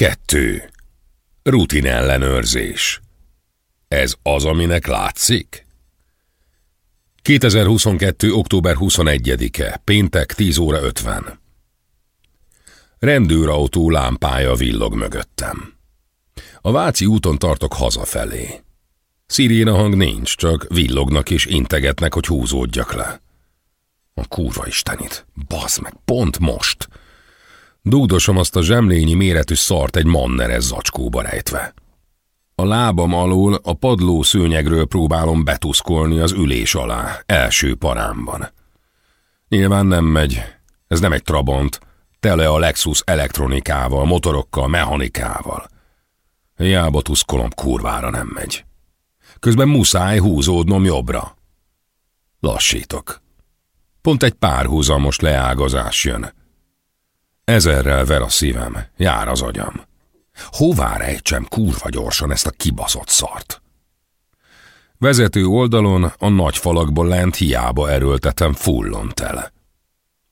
Kettő. Rutin ellenőrzés. Ez az, aminek látszik? 2022. október 21-e, péntek 10 óra 50. Rendőrautó lámpája villog mögöttem. A Váci úton tartok hazafelé. Sziréna hang nincs, csak villognak és integetnek, hogy húzódjak le. A kurva istenit, basz meg, pont most! Dúdosom azt a zsemlényi méretű szart egy mannerez zacskóba rejtve. A lábam alól a padló szőnyegről próbálom betuszkolni az ülés alá, első parámban. Nyilván nem megy, ez nem egy trabant, tele a Lexus elektronikával, motorokkal, mechanikával. Hiába tuszkolom, kurvára nem megy. Közben muszáj húzódnom jobbra. Lassítok. Pont egy párhuzamos leágazás jön. Ezerrel ver a szívem, jár az agyam. Hová rejtsem kurva gyorsan ezt a kibaszott szart? Vezető oldalon a nagy falakból lent hiába erőltetem fullon tele.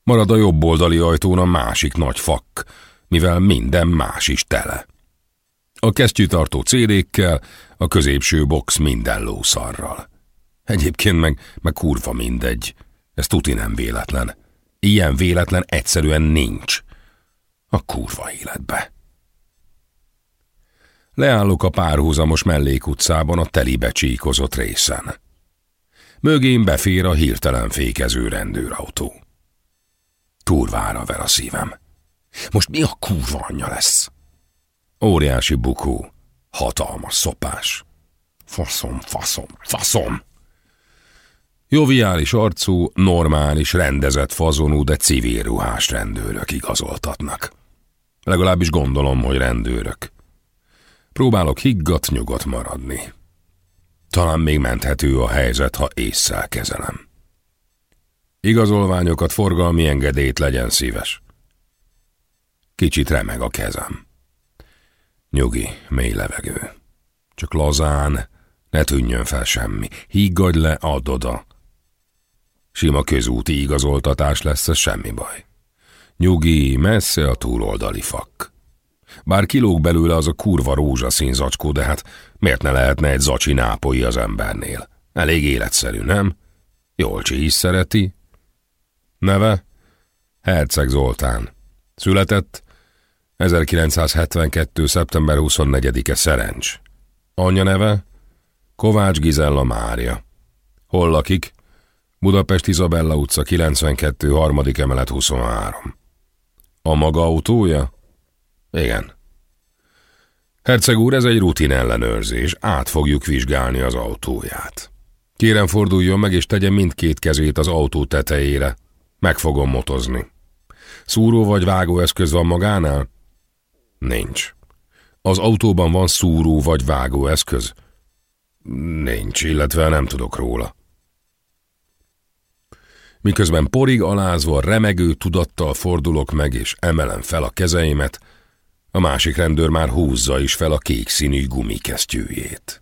Marad a jobb oldali ajtón a másik nagy fak, mivel minden más is tele. A kesztyűtartó célékkel, a középső box minden lószarral. Egyébként meg, meg kurva mindegy. Ez tuti nem véletlen. Ilyen véletlen egyszerűen nincs. A kurva életbe. Leállok a párhuzamos mellékutcában a telibe csíkozott részen. Mögém befér a hirtelen fékező rendőrautó. Turvára ver a szívem. Most mi a kurva anyja lesz? Óriási bukó, hatalmas szopás. Faszom, faszom, faszom! Joviális arcú, normális, rendezett fazonú, de civil ruhás rendőrök igazoltatnak. Legalábbis gondolom, hogy rendőrök. Próbálok higgadt nyugodt maradni. Talán még menthető a helyzet, ha észszel kezelem. Igazolványokat, forgalmi engedélyt legyen szíves. Kicsit remeg a kezem. Nyugi, mély levegő. Csak lazán, ne tűnjön fel semmi. Higgadj le, add oda. Sima közúti igazoltatás lesz, ez semmi baj. Nyugi, messze a túloldali fak. Bár kilóg belőle az a kurva rózsaszín zacskó, de hát miért ne lehetne egy zacsi nápoi az embernél? Elég életszerű, nem? Jolcsi is szereti. Neve? Herceg Zoltán. Született 1972. szeptember 24-e Szerencs. Anyja neve? Kovács Gizella Mária. Hol lakik? Budapest Izabella utca 92. harmadik emelet 23. A maga autója? Igen. Herceg úr, ez egy rutin ellenőrzés, át fogjuk vizsgálni az autóját. Kérem forduljon meg és tegye mindkét kezét az autó tetejére. Meg fogom motozni. Szúró vagy vágóeszköz van magánál? Nincs. Az autóban van szúró vagy vágóeszköz? Nincs, illetve nem tudok róla. Miközben porig alázva, remegő tudattal fordulok meg és emelem fel a kezeimet, a másik rendőr már húzza is fel a kék színű gumikesztyűjét.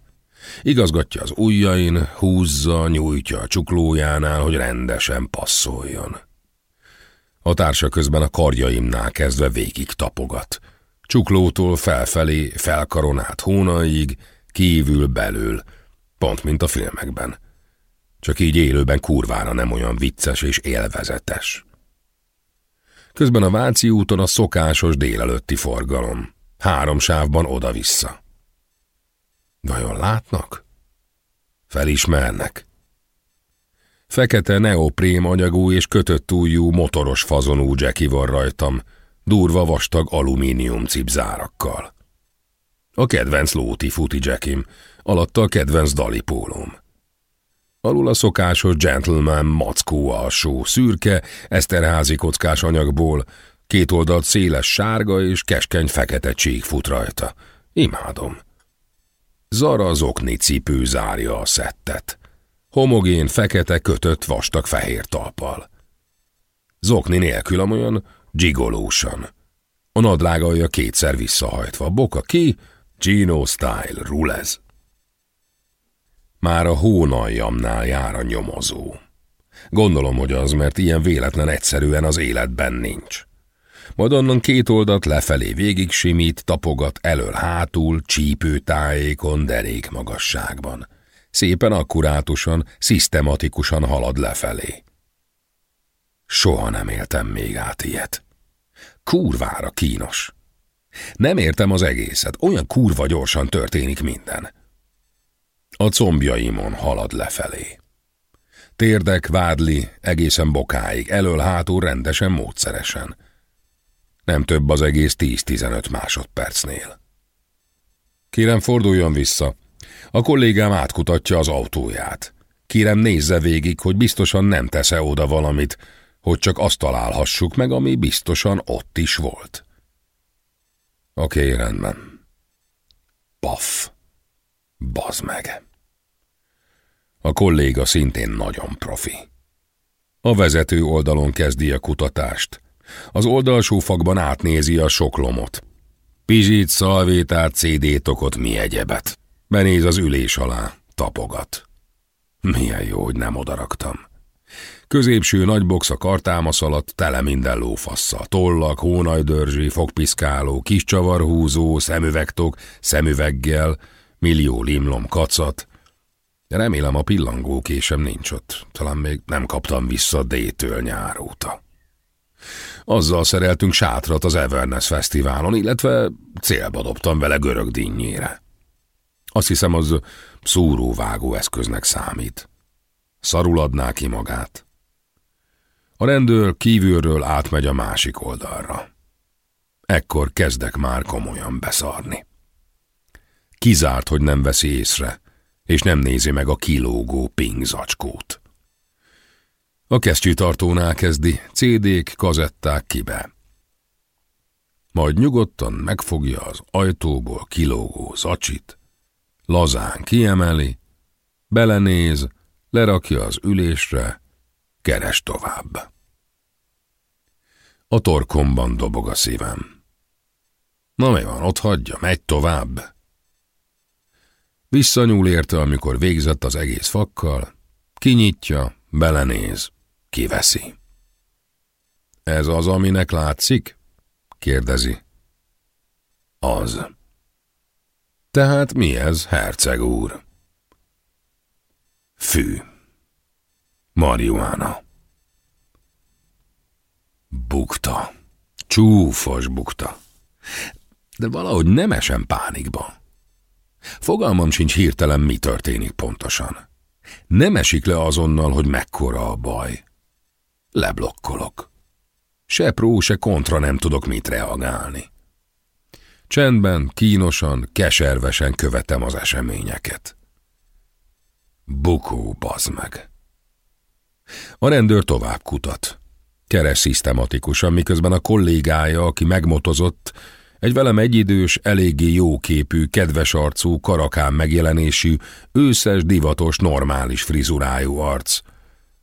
Igazgatja az ujjain, húzza, nyújtja a csuklójánál, hogy rendesen passzoljon. A társa közben a karjaimnál kezdve végig tapogat. Csuklótól felfelé, felkaronát hónaig, kívül belül, pont mint a filmekben. Csak így élőben kurvára nem olyan vicces és élvezetes. Közben a Váci úton a szokásos délelőtti forgalom. Három sávban oda-vissza. Vajon látnak? Felismernek. Fekete neoprém anyagú és kötött ujjú motoros fazonú Jackie van rajtam, durva vastag alumínium cipzárakkal. A kedvenc lóti futi Jackim, alatta a kedvenc dalipólóm. Alul a szokásos gentleman mackó alsó, szürke, eszterházi kockás anyagból, két oldalt széles sárga és keskeny fekete csík fut rajta. Imádom. Zara zokni cipő zárja a szettet. Homogén, fekete, kötött, vastag fehér talpal. Zokni nélkül amolyan gigolósan. A nadrágalja kétszer visszahajtva, boka ki, Gino style, rulez. Már a hónaljamnál jár a nyomozó. Gondolom, hogy az, mert ilyen véletlen egyszerűen az életben nincs. majd onnan két oldat lefelé végig simít, tapogat elől-hátul, csípőtájékon, derék magasságban. Szépen akkurátusan, szisztematikusan halad lefelé. Soha nem éltem még át ilyet. Kurvára kínos. Nem értem az egészet, olyan kurva gyorsan történik minden. A combjaimon halad lefelé. Térdek, vádli, egészen bokáig, elől-hátul rendesen, módszeresen. Nem több az egész 10-15 másodpercnél. Kérem, forduljon vissza. A kollégám átkutatja az autóját. Kérem, nézze végig, hogy biztosan nem tesz-e oda valamit, hogy csak azt találhassuk meg, ami biztosan ott is volt. Oké, rendben. Paff. Bazd meg. A kolléga szintén nagyon profi. A vezető oldalon kezdi a kutatást. Az oldalsó fakban átnézi a soklomot. Pizsit, szalvétát, CD-tokot, mi egyebet. Benéz az ülés alá, tapogat. Milyen jó, hogy nem odaraktam. Középső nagy box a kartámasz alatt tele minden lófasszal. Tollak, hónajdörzsi, fogpiszkáló, kis csavarhúzó, szemüvegtok, szemüveggel, millió limlom kacat. Remélem a pillangókésem nincs ott. Talán még nem kaptam vissza D-től nyár óta. Azzal szereltünk sátrat az Everness Fesztiválon, illetve célba dobtam vele görög dinnyére. Azt hiszem, az szúróvágó eszköznek számít. Szarul adná ki magát. A rendőr kívülről átmegy a másik oldalra. Ekkor kezdek már komolyan beszarni. Kizárt, hogy nem veszi észre, és nem nézi meg a kilógó pingzacskót. A kesztyűtartónál kezdi, CD-k, kazetták kibe. Majd nyugodtan megfogja az ajtóból kilógó zacsit, lazán kiemeli, belenéz, lerakja az ülésre, keres tovább. A torkomban dobog a szívem. Na mi van, ott hagyja, megy tovább. Visszanyúl érte, amikor végzett az egész fakkal, kinyitja, belenéz, kiveszi. Ez az, aminek látszik? kérdezi. Az. Tehát mi ez, herceg úr? Fű. Marihuana. Bukta. Csúfos bukta. De valahogy nem esem pánikba. Fogalmam sincs hirtelen, mi történik pontosan. Nem esik le azonnal, hogy mekkora a baj. Leblokkolok. Se pró, se kontra nem tudok mit reagálni. Csendben, kínosan, keservesen követem az eseményeket. Bukó, bazd meg! A rendőr tovább kutat. Keres szisztematikusan, miközben a kollégája, aki megmotozott, egy velem egyidős, eléggé jóképű, kedves arcú, karakán megjelenésű, őszes, divatos, normális frizurájú arc.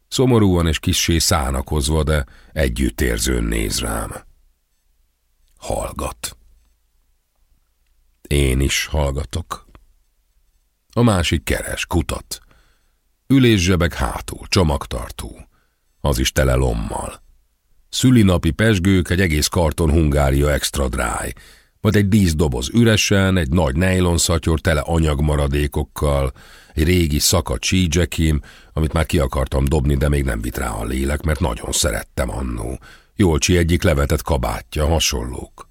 Szomorúan és kissé szánakozva, de együttérzőn néz rám. Hallgat. Én is hallgatok. A másik keres, kutat. Ülészsebek hátul, csomagtartó. Az is tele lommal. Szülinapi pesgők, egy egész karton Hungária extra dry, majd egy díszdoboz üresen, egy nagy nejlonszatyor tele anyagmaradékokkal, egy régi szakadt sídzsekim, amit már ki akartam dobni, de még nem vit rá a lélek, mert nagyon szerettem annó. Jolcsi egyik levetett kabátja, hasonlók.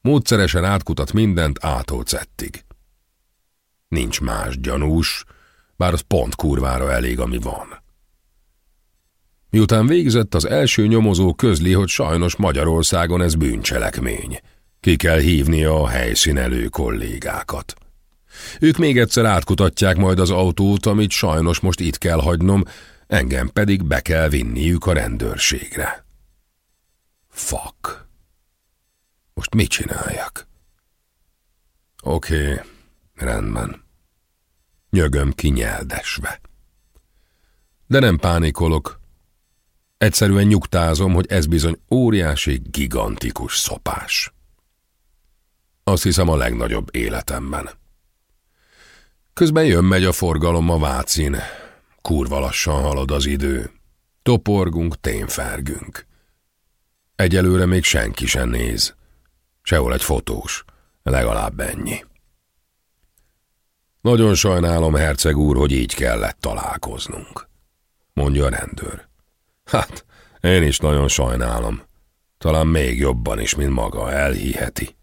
Módszeresen átkutat mindent ától cettig. Nincs más gyanús, bár az pont kurvára elég, ami van. Miután végzett, az első nyomozó közli, hogy sajnos Magyarországon ez bűncselekmény. Ki kell hívnia a helyszínelő kollégákat. Ők még egyszer átkutatják majd az autót, amit sajnos most itt kell hagynom, engem pedig be kell vinniük a rendőrségre. Fuck. Most mit csináljak? Oké, rendben. Nyögöm kinyeldesve. De nem pánikolok, Egyszerűen nyugtázom, hogy ez bizony óriási, gigantikus szopás. Azt hiszem a legnagyobb életemben. Közben jön-megy a forgalom a vácin. Kurva lassan halad az idő. Toporgunk, tényfergünk. Egyelőre még senki sem néz. Sehol egy fotós. Legalább ennyi. Nagyon sajnálom, herceg úr, hogy így kellett találkoznunk, mondja a rendőr. Hát, én is nagyon sajnálom. Talán még jobban is, mint maga elhiheti.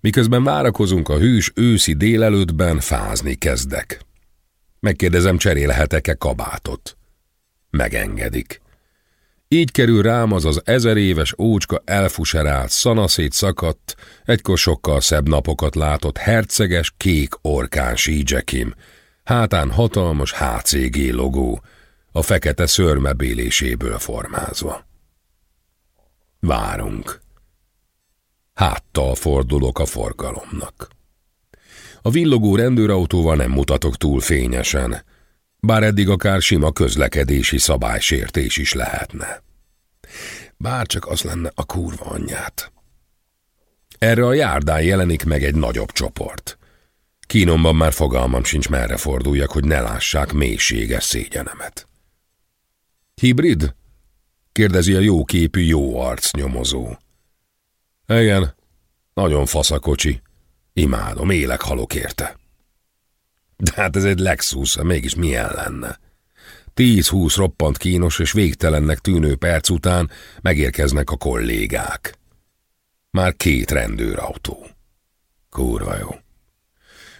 Miközben várakozunk a hűs őszi délelőttben, fázni kezdek. Megkérdezem, cserélhetek-e kabátot. Megengedik. Így kerül rám az az ezer éves ócska elfuserált, szanaszét szakadt, egykor sokkal szebb napokat látott herceges kék orkán sídzsekim, hátán hatalmas HCG logó, a fekete szörmebéléséből formázva. Várunk. Háttal fordulok a forgalomnak. A villogó rendőrautóval nem mutatok túl fényesen, bár eddig akár sima közlekedési szabálysértés is lehetne. Bár csak az lenne a kurva anyját. Erre a járdán jelenik meg egy nagyobb csoport. Kínomban már fogalmam sincs merre forduljak, hogy ne lássák mélységes szégyenemet. Hibrid? kérdezi a jóképű jó arc nyomozó. Igen, nagyon fasz a kocsi. Imádom, élek halok érte. De hát ez egy Lexus, mégis milyen lenne? Tíz-húsz roppant kínos és végtelennek tűnő perc után megérkeznek a kollégák. Már két rendőrautó. Kurva jó.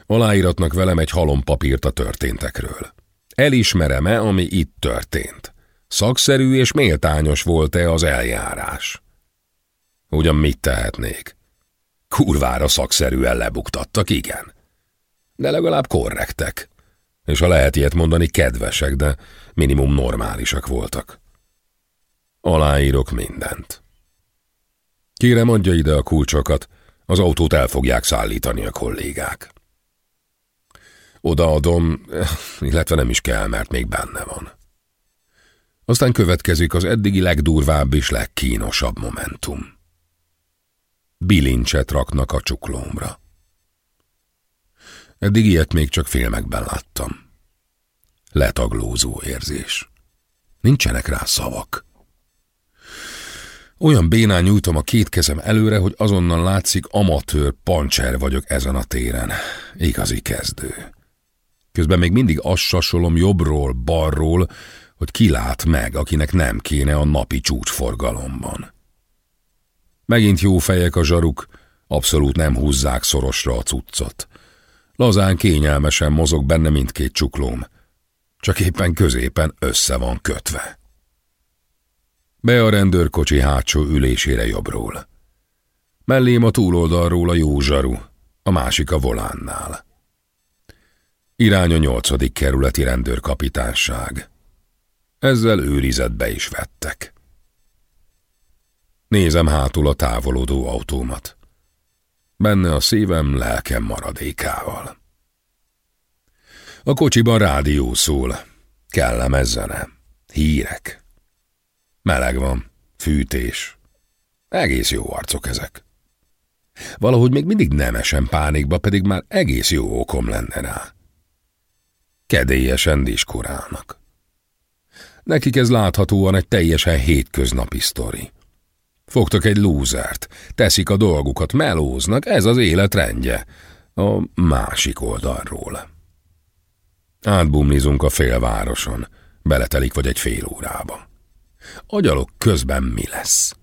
Aláíratnak velem egy halompapírt a történtekről. Elismerem-e, ami itt történt? Szakszerű és méltányos volt-e az eljárás? Ugyan mit tehetnék? Kurvára szakszerűen lebuktattak, igen. De legalább korrektek. És ha lehet ilyet mondani, kedvesek, de minimum normálisak voltak. Aláírok mindent. Kérem, adja ide a kulcsokat, az autót el fogják szállítani a kollégák. Odaadom, illetve nem is kell, mert még benne van. Aztán következik az eddigi legdurvább és legkínosabb momentum. Bilincset raknak a csuklómra. Eddig ilyet még csak filmekben láttam. Letaglózó érzés. Nincsenek rá szavak. Olyan bénán nyújtom a két kezem előre, hogy azonnal látszik amatőr pancser vagyok ezen a téren. Igazi kezdő. Közben még mindig azt sasolom jobbról, balról, hogy kilát meg, akinek nem kéne a napi csúcsforgalomban. Megint jó fejek a zsaruk, abszolút nem húzzák szorosra a cuccot. Lazán kényelmesen mozog benne mindkét csuklóm, csak éppen középen össze van kötve. Be a rendőrkocsi hátsó ülésére jobbról. Mellém a túloldalról a jó zsaru, a másik a volánnál. Irány a nyolcadik kerületi rendőrkapitányság. Ezzel őrizetbe is vettek. Nézem hátul a távolodó autómat. Benne a szívem lelkem maradékával. A kocsiban rádió szól. Kellemes zene. Hírek. Meleg van. Fűtés. Egész jó arcok ezek. Valahogy még mindig nem esem pánikba, pedig már egész jó okom lenne rá. Kedélyesen diskurálnak. Nekik ez láthatóan egy teljesen hétköznapi sztori. Fogtak egy lúzert, teszik a dolgukat, melóznak, ez az élet rendje. A másik oldalról. Átbumlizunk a félvároson, beletelik vagy egy fél órába. Agyalok közben mi lesz?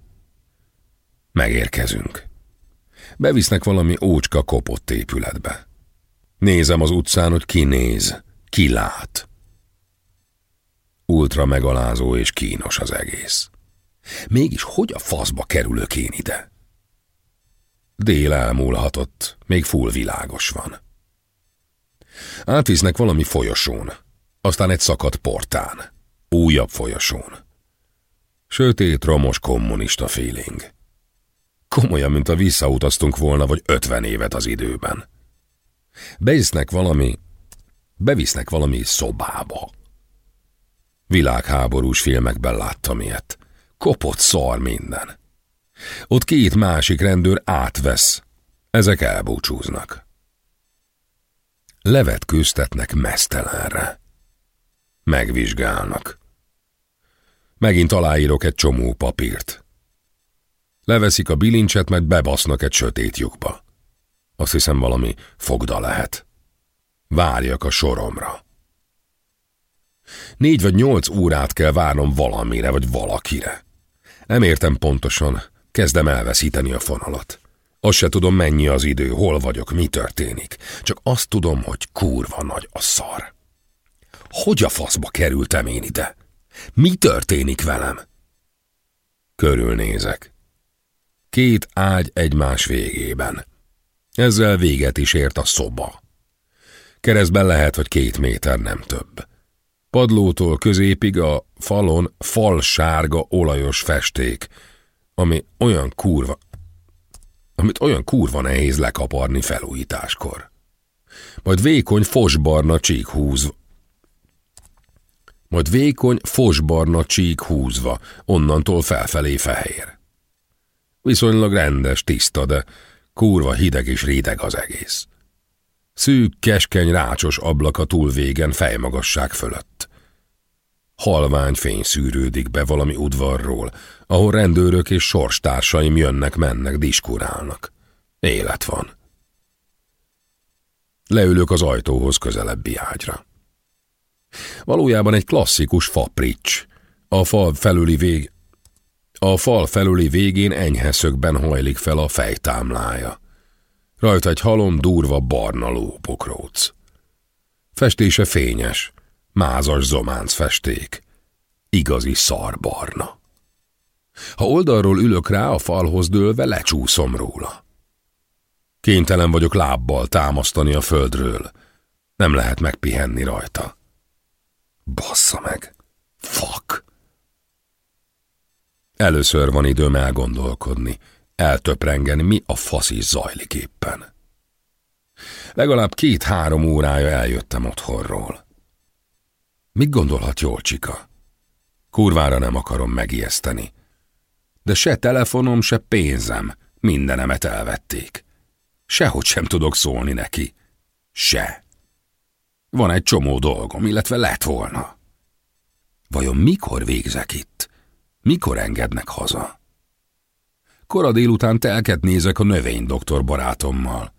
Megérkezünk. Bevisznek valami ócska kopott épületbe. Nézem az utcán, hogy ki néz, ki lát. Ultra megalázó és kínos az egész. Mégis hogy a faszba kerülök én ide? Dél elmúlhatott, még full világos van. Átvisznek valami folyosón, aztán egy szakadt portán, újabb folyosón. Sötét, romos kommunista félénk. Komolyan, mint a visszautaztunk volna, vagy ötven évet az időben. Beisznek valami, bevisznek valami szobába. Világháborús filmekben láttam ilyet. Kopott szar minden. Ott két másik rendőr átvesz. Ezek elbúcsúznak. Levet küztetnek mesztelenre. Megvizsgálnak. Megint aláírok egy csomó papírt. Leveszik a bilincset, mert bebasznak egy sötét lyukba. Azt hiszem valami fogda lehet. Várjak a soromra. Négy vagy nyolc órát kell várnom valamire vagy valakire. Nem értem pontosan, kezdem elveszíteni a fonalat. Azt se tudom, mennyi az idő, hol vagyok, mi történik. Csak azt tudom, hogy kurva nagy a szar. Hogy a faszba kerültem én ide? Mi történik velem? Körülnézek. Két ágy egymás végében. Ezzel véget is ért a szoba. Keresztben lehet, hogy két méter nem több. Padlótól középig a falon fal sárga olajos festék, ami olyan kurva, amit olyan kurva nehéz lekaparni felújításkor. Majd vékony fosbarna csík húz, majd vékony fosbarna csík húzva, onnantól felfelé fehér. Viszonylag rendes, tiszta, de kurva hideg és réteg az egész. Szűk, keskeny, rácsos ablak a túlvégen fejmagasság fölött. Halvány fény szűrődik be valami udvarról, ahol rendőrök és sorstársaim jönnek-mennek, diskurálnak. Élet van. Leülök az ajtóhoz közelebbi ágyra. Valójában egy klasszikus faprics. A fal felüli vég... A fal felüli végén enyhe szögben hajlik fel a fejtámlája. Rajta egy halom durva barna lópokróc. Festése fényes, mázas zománc festék. Igazi szarbarna. Ha oldalról ülök rá, a falhoz dőlve lecsúszom róla. Kénytelen vagyok lábbal támasztani a földről. Nem lehet megpihenni rajta. Bassza meg! Fuck! Először van időm elgondolkodni, eltöprengeni, mi a fasz is zajlik éppen. Legalább két-három órája eljöttem otthonról. Mit gondolhat jól, csika? Kurvára nem akarom megijeszteni. De se telefonom, se pénzem, mindenemet elvették. Sehogy sem tudok szólni neki. Se. Van egy csomó dolgom, illetve lett volna. Vajon mikor végzek itt? Mikor engednek haza? Kora délután telket nézek a növénydoktor barátommal.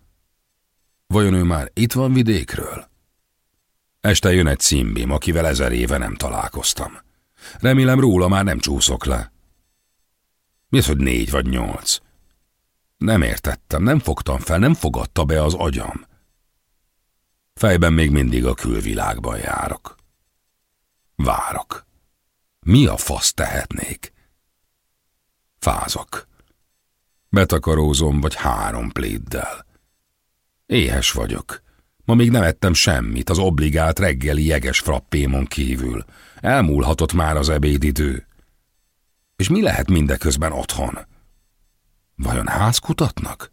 Vajon ő már itt van vidékről? Este jön egy cimbim, akivel ezer éve nem találkoztam. Remélem róla már nem csúszok le. Mi az, hogy négy vagy nyolc? Nem értettem, nem fogtam fel, nem fogadta be az agyam. Fejben még mindig a külvilágban járok. Várok. Mi a fasz tehetnék? Fázok. Betakarózom vagy három pléddel. Éhes vagyok. Ma még nem ettem semmit az obligált reggeli jeges frappémon kívül. Elmúlhatott már az ebédidő. És mi lehet mindeközben otthon? Vajon házkutatnak?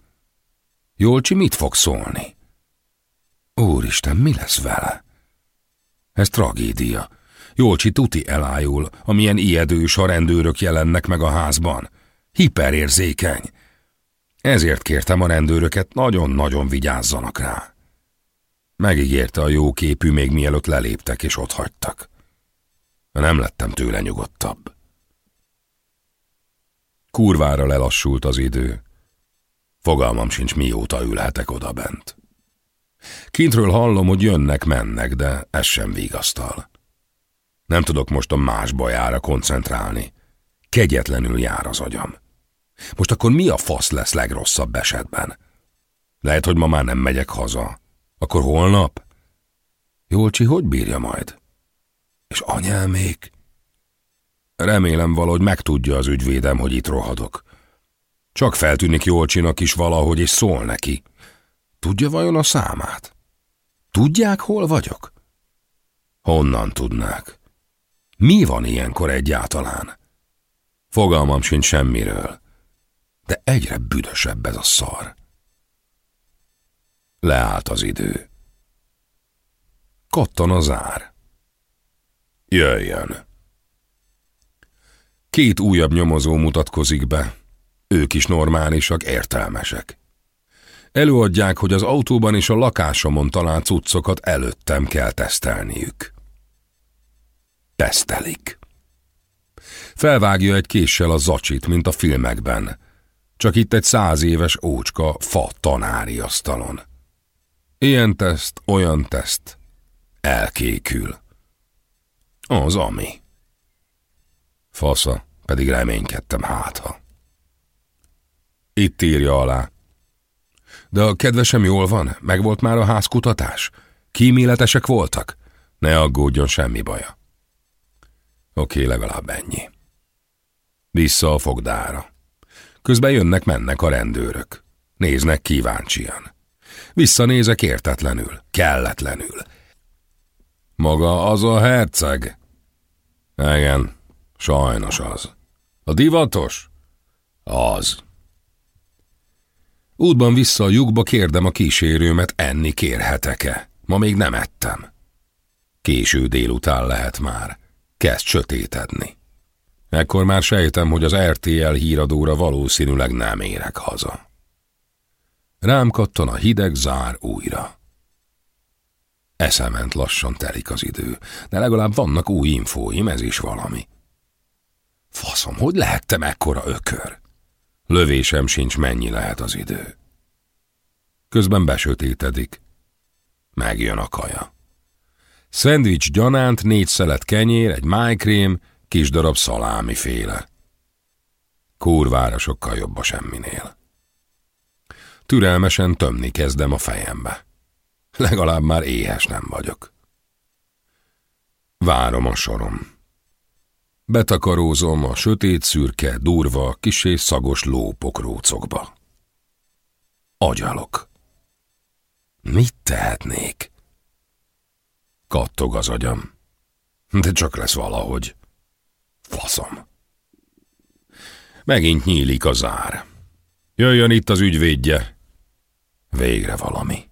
Jolcsi mit fog szólni? Úristen, mi lesz vele? Ez tragédia. Jolcsi tuti elájul, amilyen ijedős a rendőrök jelennek meg a házban. Hiperérzékeny. Ezért kértem a rendőröket, nagyon-nagyon vigyázzanak rá. Megígérte a jó képű még mielőtt leléptek és ott hagytak. Nem lettem tőle nyugodtabb. Kurvára lelassult az idő. Fogalmam sincs, mióta ülhetek oda bent. Kintről hallom, hogy jönnek-mennek, de ez sem vigasztal. Nem tudok most a más bajára koncentrálni. Kegyetlenül jár az agyam. Most akkor mi a fasz lesz legrosszabb esetben? Lehet, hogy ma már nem megyek haza. Akkor holnap? Jolcsi hogy bírja majd? És anyámék? Remélem valahogy megtudja az ügyvédem, hogy itt rohadok. Csak feltűnik Jolcsinak is valahogy, és szól neki. Tudja vajon a számát? Tudják, hol vagyok? Honnan tudnák? Mi van ilyenkor egyáltalán? Fogalmam sincs semmiről, de egyre büdösebb ez a szar. Leállt az idő. Kattan az ár. Jöjjön. Két újabb nyomozó mutatkozik be. Ők is normálisak, értelmesek. Előadják, hogy az autóban és a lakásomon talált cuccokat előttem kell tesztelniük. Tesztelik. Felvágja egy késsel a zacsit, mint a filmekben. Csak itt egy száz éves ócska fa tanári asztalon. Ilyen teszt, olyan teszt. Elkékül. Az ami. Fasza, pedig reménykedtem hátha. Itt írja alá. De a kedvesem jól van? Megvolt már a házkutatás? Kíméletesek voltak? Ne aggódjon, semmi baja. Oké, legalább ennyi. Vissza a fogdára. Közben jönnek-mennek a rendőrök. Néznek kíváncsian. Visszanézek értetlenül, kelletlenül. Maga az a herceg? Igen, sajnos az. A divatos? Az. Útban vissza a lyukba kérdem a kísérőmet, enni kérhetek-e. Ma még nem ettem. Késő délután lehet már. Kezd sötétedni. Ekkor már sejtem, hogy az RTL híradóra valószínűleg nem érek haza. Rám kattan a hideg zár újra. Eszement lassan telik az idő, de legalább vannak új infóim, ez is valami. Faszom, hogy lehettem ekkora ökör? Lövésem sincs, mennyi lehet az idő. Közben besötétedik. Megjön a kaja. Szendvics gyanánt, négy szelet kenyér, egy májkrém, kis darab szalámi féle. Kurvára sokkal jobb a semminél. Türelmesen tömni kezdem a fejembe. Legalább már éhes nem vagyok. Várom a sorom. Betakarózom a sötét szürke, durva, kisé szagos lópokrócokba. Agyalok. Mit tehetnék? Kattog az agyam. De csak lesz valahogy. Faszom. Megint nyílik a zár. Jöjjön itt az ügyvédje. Végre valami.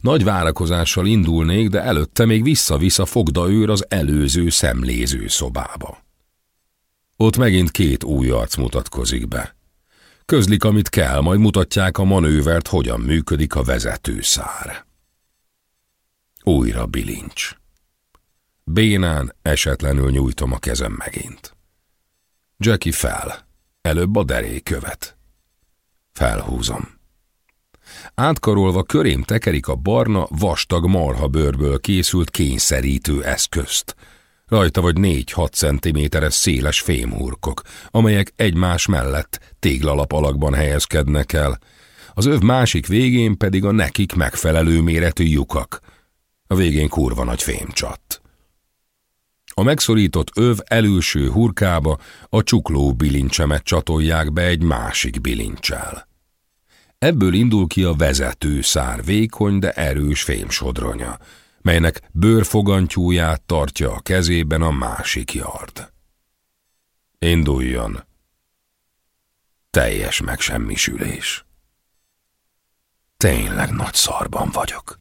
Nagy várakozással indulnék, de előtte még vissza-vissza fogdaőr az előző szemléző szobába. Ott megint két új arc mutatkozik be. Közlik, amit kell, majd mutatják a manővert, hogyan működik a vezetőszár. Újra bilincs. Bénán esetlenül nyújtom a kezem megint. Jackie fel, előbb a derék követ. Felhúzom. Átkarolva körém tekerik a barna, vastag marha bőrből készült kényszerítő eszközt. Rajta vagy négy-hat centiméteres széles fémhurkok, amelyek egymás mellett téglalap alakban helyezkednek el. Az öv másik végén pedig a nekik megfelelő méretű lyukak. A végén kurva nagy fémcsat. A megszorított öv előső hurkába a csukló bilincsemet csatolják be egy másik bilincsel. Ebből indul ki a vezető szár vékony, de erős fémsodronya, melynek bőrfogantyúját tartja a kezében a másik yard. Induljon! Teljes megsemmisülés. Tényleg nagy szarban vagyok.